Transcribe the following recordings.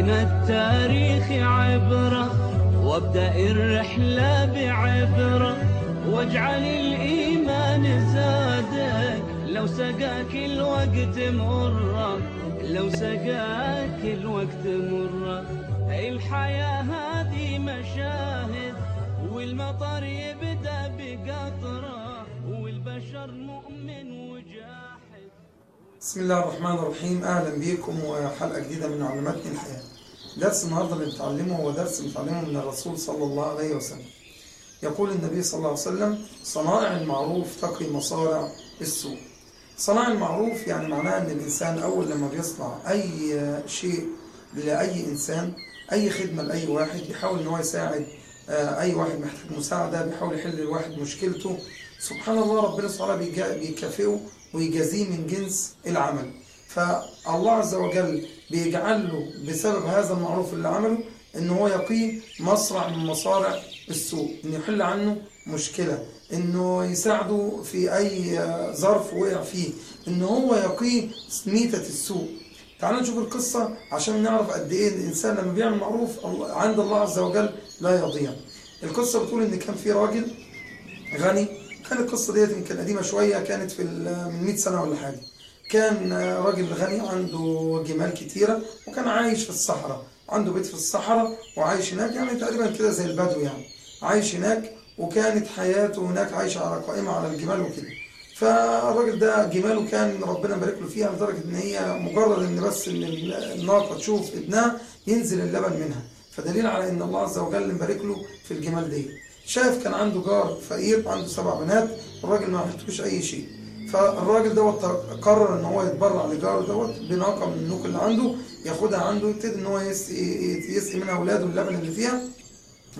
من التاريخ عبرة وابدأ الرحلة بعبرة. واجعل الإيمان زادك لو سقاك الوقت مرة لو سقاك الوقت مرة. الحياة هذه مشاهد والمطر يبدأ بقطرة والبشر مؤمن وجاحد بسم الله الرحمن الرحيم. أهلا بيكم وحلقة جديدة من علمتني الحياة. درس النهارده اللي بنتعلمه هو درس بنتعلمه من الرسول صلى الله عليه وسلم. يقول النبي صلى الله عليه وسلم صنائع المعروف تقي مصارع السوء. صنائع المعروف يعني معناها إن الإنسان أول لما بيصنع أي شيء لأي إنسان أي خدمة لأي واحد بيحاول إن هو يساعد آه، أي واحد محتاج مساعدة بيحاول يحل الواحد مشكلته. سبحان الله ربنا سبحانه بيكافئه ويجازيه من جنس العمل. فالله عز وجل بيجعل له بسبب هذا المعروف اللي عمله إن هو يقيه مصرع من مصارع السوء إنه يحل عنه مشكلة إنه يساعده في أي ظرف وقع فيه ان هو يقيه ميتة السوء تعالوا نشوف القصة عشان نعرف قد إيه الإنسان لما بيعمل معروف عند الله عز وجل لا يضيع. القصة بتقول إن كان في راجل غني كان القصة ديت يمكن قديمة شوية كانت في من 100 سنة ولا حاجة. كان راجل غني عنده جمال كتيرة وكان عايش في الصحراء. عنده بيت في الصحراء وعايش هناك يعني تقريبا كده زي البدو يعني. عايش هناك وكانت حياته هناك عايشة على قائمة على الجمال وكده. فالراجل ده جماله كان ربنا بارك له فيها لدرجة إن هي مجرد إن بس إن الناقة تشوف ابنها ينزل اللبن منها. فدليل على إن الله عز وجل مبارك له في الجمال دي شايف كان عنده جار فقير عنده سبع بنات الراجل ما عملتوش أي شيء. فالراجل دوت قرر إن هو يتبرع لجاره دوت بناقة من النوك اللي عنده ياخدها عنده يبتدي إن هو يسقي منها أولاده اللبن اللي فيها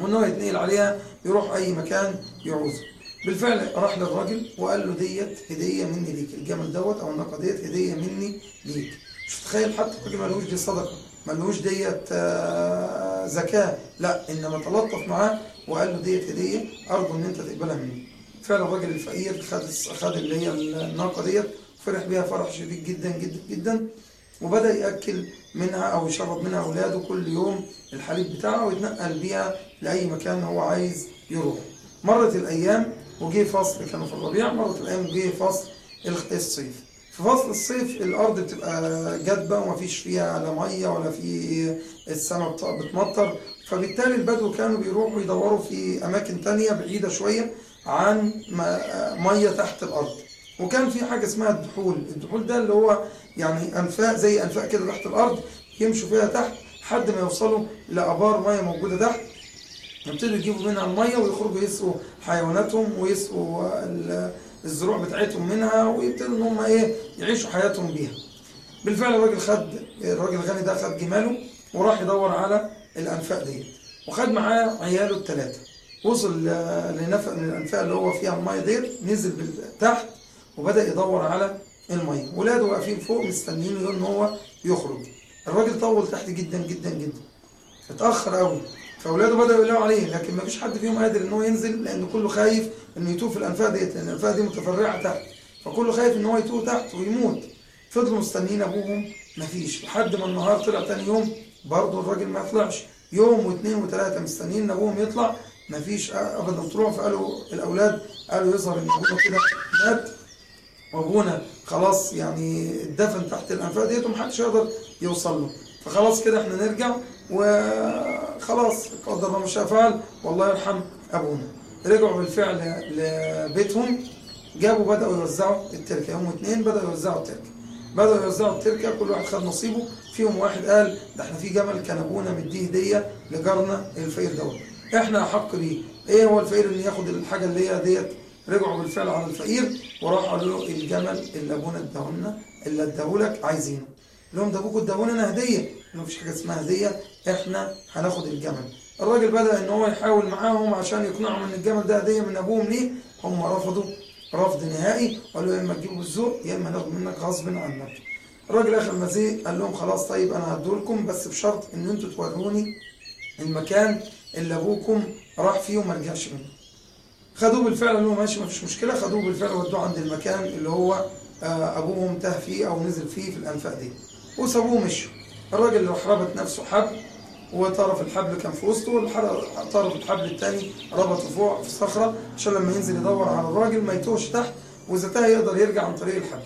وإن هو يتنقل عليها يروح أي مكان يعوزه. بالفعل راح للراجل وقال له ديت هدية مني ليك الجمل دوت أو الناقة ديت هدية مني ليك. مش تخيل حتى الراجل ملهوش دي صدقة ملهوش ديت آه، زكاة لا إنما تلطف معاه وقال له ديت هديه أرجو إن أنت تقبلها مني. فعلا الراجل الفقير خد خد اللي هي الناقة ديت فرح بيها فرح شديد جدا جدا جدا وبدأ يأكل منها أو يشرب منها أولاده كل يوم الحليب بتاعه ويتنقل بيها لأي مكان هو عايز يروح. مرت الأيام وجه فصل كانوا في الربيع مرت الأيام وجه فصل الصيف. في فصل الصيف الأرض بتبقى جدبة ومفيش فيها لا مية ولا في السماء بت- بتمطر فبالتالي البدو كانوا بيروحوا يدوروا في أماكن تانية بعيدة شوية عن مية تحت الأرض. وكان في حاجة اسمها الدحول. الدحول ده اللي هو يعني أنفاق زي أنفاق كده تحت الأرض يمشوا فيها تحت لحد ما يوصلوا لآبار مية موجودة تحت. يبتدوا يجيبوا منها المية ويخرجوا يسقوا حيواناتهم ويسقوا ال- الزروع بتاعتهم منها ويبتدوا إن هم إيه يعيشوا حياتهم بيها. بالفعل الراجل خد الراجل الغني ده خد جماله وراح يدور على الأنفاق ديت. وخد معاه عياله الثلاثه وصل لنفق من الانفاق اللي هو فيها المية ديت نزل تحت وبدأ يدور على المية. ولاده واقفين فوق مستنيين إن هو يخرج. الراجل طول تحت جدا جدا جدا. اتأخر قوي فأولاده بدأوا يقلقوا عليه لكن ما فيش حد فيهم قادر إن هو ينزل لأن كله خايف انه يتوه في الأنفاق ديت لأن الأنفاق دي متفرعة تحت. فكله خايف إن هو يتوه تحت ويموت. فضلوا مستنيين أبوهم مفيش لحد ما النهار طلع تاني يوم برضه الراجل ما طلعش يوم واثنين وثلاثة مستنيين أبوهم يطلع. مفيش أبدا طلوع فقالوا الأولاد قالوا يظهر إن أبونا كده مات. وأبونا خلاص يعني اتدفن تحت الأنفاق ديت ومحدش يقدر يوصل له. فخلاص كده إحنا نرجع وخلاص. قدر ما شاء فعل والله يرحم أبونا. رجعوا بالفعل لبيتهم. جابوا بدأوا يوزعوا التركة. يوم اتنين بدأوا يوزعوا التركة. بدأوا يوزعوا التركة كل واحد خد نصيبه. فيهم واحد قال ده إحنا في جمل كان ابونا مديه هدية لجارنا الفقير دوت. إحنا أحق بيه إيه هو الفقير اللي ياخد الحاجة اللي هي ديت رجعوا بالفعل على الفقير وراحوا قالوا له الجمل اللي أبونا اداهولنا اللي اداهولك عايزينه. لهم ده أبوكم اداهولنا هدية. ما فيش حاجة اسمها هدية إحنا هناخد الجمل. الراجل بدأ إن هو يحاول معاهم عشان يقنعهم إن الجمل ده هدية من أبوهم ليه؟ هم رفضوا. رفض نهائي قالوا يا إما تجيبه بالذوق يا إما ناخد منك غصب عنك. الراجل آخر ما زهق قال لهم خلاص طيب أنا هدولكم بس بشرط إن أنتوا توروني المكان اللي أبوكم راح فيه وما رجعش منه. خدوه بالفعل قالوا ماشي ما فيش مشكلة. خدوه بالفعل ودوه عند المكان اللي هو آه، أبوهم تاه فيه أو نزل فيه في الأنفاق دي. وسابوه مشوا الراجل راح ربط نفسه حبل وطرف الحبل كان في وسطه طرف الحبل الثاني ربطه فوق في صخرة عشان لما ينزل يدور على الراجل ما يتوهش تحت وإذا تاه يقدر يرجع عن طريق الحبل.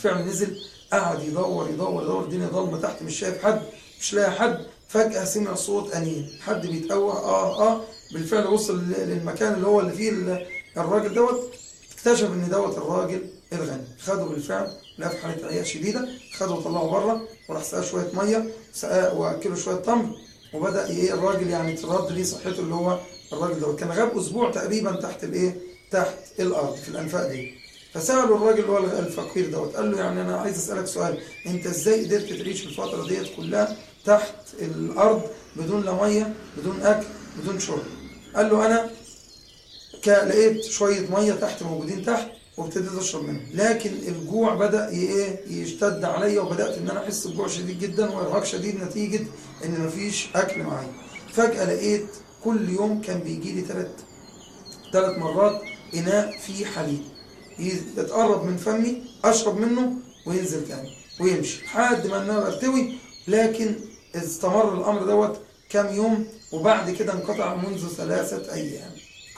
فعلا نزل قعد يدور يدور يدور الدنيا ضلمة تحت مش شايف حد مش لاقي حد. فجأة سمع صوت أنين حد بيتقوى آه آه. بالفعل وصل للمكان اللي هو اللي فيه ال- الراجل دوت. اكتشف إن دوت الراجل الغني خده بالفعل. لقى في حالة عياء شديدة خده وطلعه بره وراح سقاه شوية مية سقاه وأكله شوية تمر وبدأ إيه الراجل يعني ترد ليه صحته اللي هو الراجل دوت. كان غاب أسبوع تقريبا تحت الإيه؟ تحت الأرض في الأنفاق دي. فسأله الراجل اللي هو الفقير دوت قال له يعني أنا عايز أسألك سؤال أنت إزاي قدرت تعيش الفترة ديت كلها تحت الأرض بدون لا مية بدون أكل بدون شرب؟ قال له كا- لقيت شوية مية تحت موجودين تحت وابتديت أشرب منهم. لكن الجوع بدأ إيه يشتد عليا وبدأت إن أنا أحس بجوع شديد جدا وإرهاق شديد نتيجة إن مفيش أكل معايا. فجأة لقيت كل يوم كان بيجي لي ثلاث ثلاث مرات إناء فيه حليب. يتقرب من فمي أشرب منه وينزل تاني ويمشي لحد ما أنا ارتوي لكن استمر الأمر دوت كام يوم وبعد كده انقطع منذ ثلاثة أيام.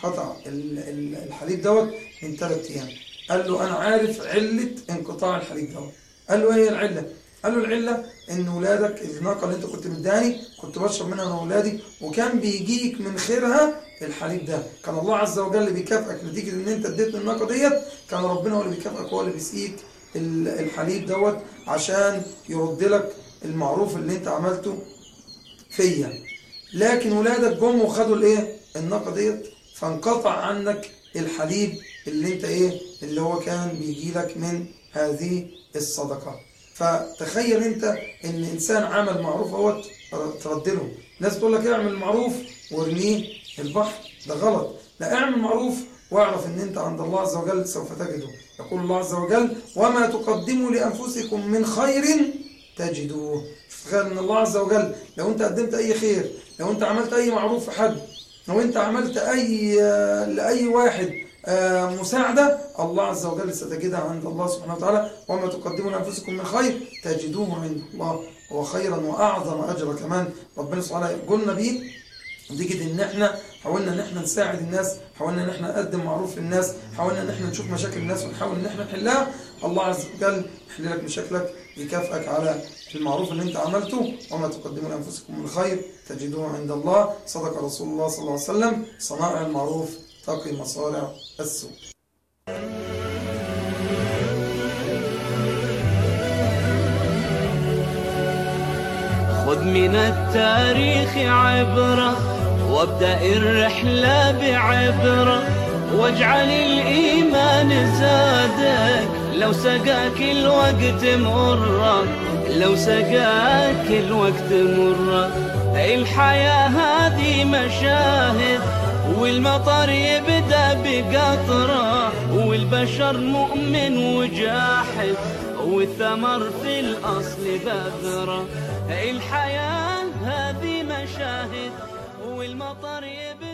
قطع ال- ال- الحليب دوت من ثلاث أيام. قال له أنا عارف علة انقطاع الحليب دوت. قال له إيه العلة؟ قال له العلة إن ولادك الناقة اللي أنت كنت مداني كنت بشرب منها أنا واولادي وكان بيجيك من خيرها الحليب ده. كان الله عز وجل بيكافئك نتيجه إن أنت اديتني الناقة ديت كان ربنا هو اللي بيكافئك هو اللي بيسقيك ال- الحليب دوت عشان يرد لك المعروف اللي أنت عملته فيا. لكن ولادك جم وخدوا الإيه؟ الناقة ديت فانقطع عنك الحليب اللي انت إيه اللي هو كان بيجي لك من هذه الصدقة. فتخيل انت ان انسان عمل معروف اهوت ترد له. ناس تقول لك اعمل معروف وارميه البحر. ده غلط. لا اعمل معروف واعرف ان انت عند الله عز وجل سوف تجده. يقول الله عز وجل وما تقدموا لأنفسكم من خير تجدوه. تخيل ان الله عز وجل لو انت قدمت أي خير لو انت عملت أي معروف في حد لو انت عملت اي لأي واحد آه، مساعدة الله عز وجل ستجدها عند الله سبحانه وتعالى. وما تقدموا لأنفسكم من خير تجدوه عند الله هو خيرا وأعظم أجرا كمان. ربنا سبحانه قلنا بيه نتيجة إن إحنا حاولنا إن إحنا نساعد الناس حاولنا إن إحنا نقدم معروف للناس حاولنا إن إحنا نشوف مشاكل الناس ونحاول إن إحنا نحلها. الله عز وجل يحل لك مشاكلك يكافئك على المعروف اللي انت عملته وما تقدموا لأنفسكم من خير تجدوه عند الله. صدق رسول الله صلى الله عليه وسلم. صنائع المعروف تقي مصارع السوء. خذ من التاريخ عبرة وابدأ الرحلة بعبرة. واجعل الإيمان زادك. لو سقاك الوقت مرة لو سقاك الوقت مرة الحياة هذه مشاهد والمطر يبدأ بقطرة والبشر مؤمن وجاحد والثمر في الأصل بذرة. الحياة هذه مشاهد والمطر يبدأ